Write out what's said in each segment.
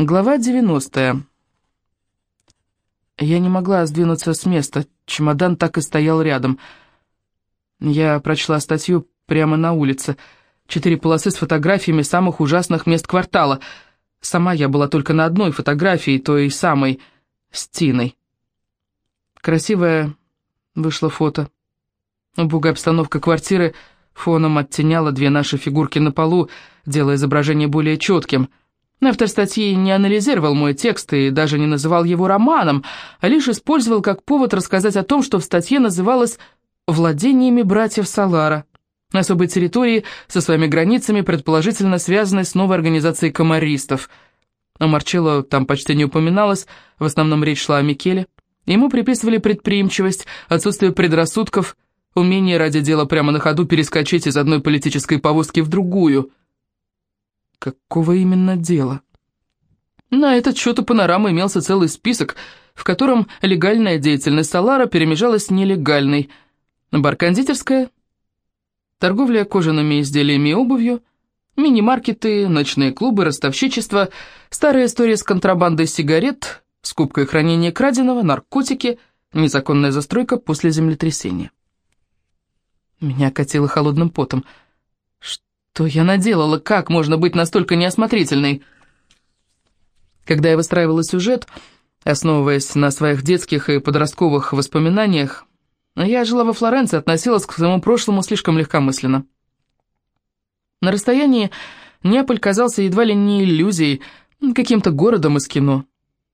Глава 90. Я не могла сдвинуться с места, чемодан так и стоял рядом. Я прочла статью прямо на улице. Четыре полосы с фотографиями самых ужасных мест квартала. Сама я была только на одной фотографии, той самой, с Тиной. Красивое вышло фото. Убогая обстановка квартиры фоном оттеняла две наши фигурки на полу, делая изображение более четким — Автор статьи не анализировал мой текст и даже не называл его романом, а лишь использовал как повод рассказать о том, что в статье называлось «владениями братьев Салара», особой территории со своими границами, предположительно связанной с новой организацией комаристов. О Марчелло там почти не упоминалось, в основном речь шла о Микеле. Ему приписывали предприимчивость, отсутствие предрассудков, умение ради дела прямо на ходу перескочить из одной политической повозки в другую – Какого именно дела? На этот счет у панорамы имелся целый список, в котором легальная деятельность Салара перемежалась с нелегальной. Бар-кондитерская, торговля кожаными изделиями и обувью, мини-маркеты, ночные клубы, ростовщичество, старая история с контрабандой сигарет, скупка и хранение краденого, наркотики, незаконная застройка после землетрясения. Меня катило холодным потом – что я наделала? Как можно быть настолько неосмотрительной? Когда я выстраивала сюжет, основываясь на своих детских и подростковых воспоминаниях, я жила во Флоренции, относилась к своему прошлому слишком легкомысленно. На расстоянии Неаполь казался едва ли не иллюзией, каким-то городом из кино.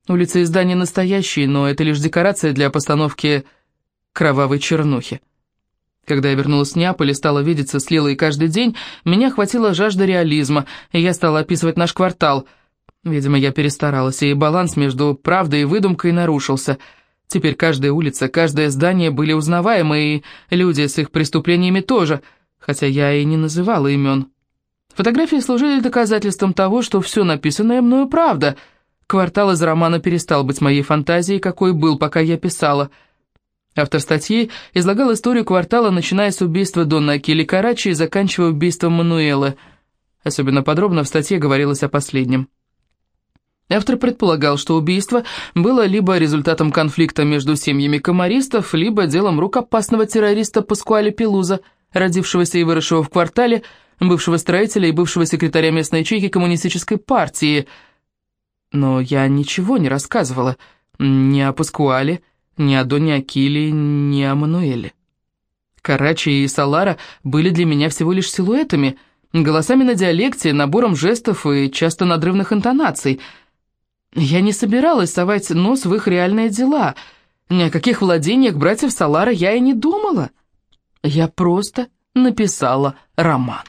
Улицы и здания настоящие, но это лишь декорация для постановки кровавой чернухи. Когда я вернулась в Неаполь и стала видеться с Лилой каждый день, меня хватила жажда реализма, и я стала описывать наш квартал. Видимо, я перестаралась, и баланс между правдой и выдумкой нарушился. Теперь каждая улица, каждое здание были узнаваемы, и люди с их преступлениями тоже, хотя я и не называла имен. Фотографии служили доказательством того, что все написанное мною правда. Квартал из романа перестал быть моей фантазией, какой был, пока я писала — Автор статьи излагал историю квартала, начиная с убийства Донна Акили Карачи и заканчивая убийством Мануэла. Особенно подробно в статье говорилось о последнем. Автор предполагал, что убийство было либо результатом конфликта между семьями комаристов, либо делом рук опасного террориста Паскуаля Пелуза, родившегося и выросшего в квартале, бывшего строителя и бывшего секретаря местной ячейки коммунистической партии. Но я ничего не рассказывала ни о Паскуале, ни о Доне Акиле, ни о Мануэле. Карачи и Салара были для меня всего лишь силуэтами, голосами на диалекте, набором жестов и часто надрывных интонаций. Я не собиралась совать нос в их реальные дела. Ни о каких владениях братьев Салара я и не думала. Я просто написала роман.